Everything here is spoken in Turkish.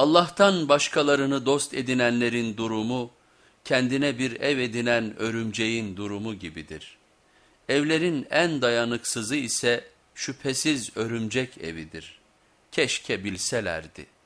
Allah'tan başkalarını dost edinenlerin durumu, kendine bir ev edinen örümceğin durumu gibidir. Evlerin en dayanıksızı ise şüphesiz örümcek evidir. Keşke bilselerdi.''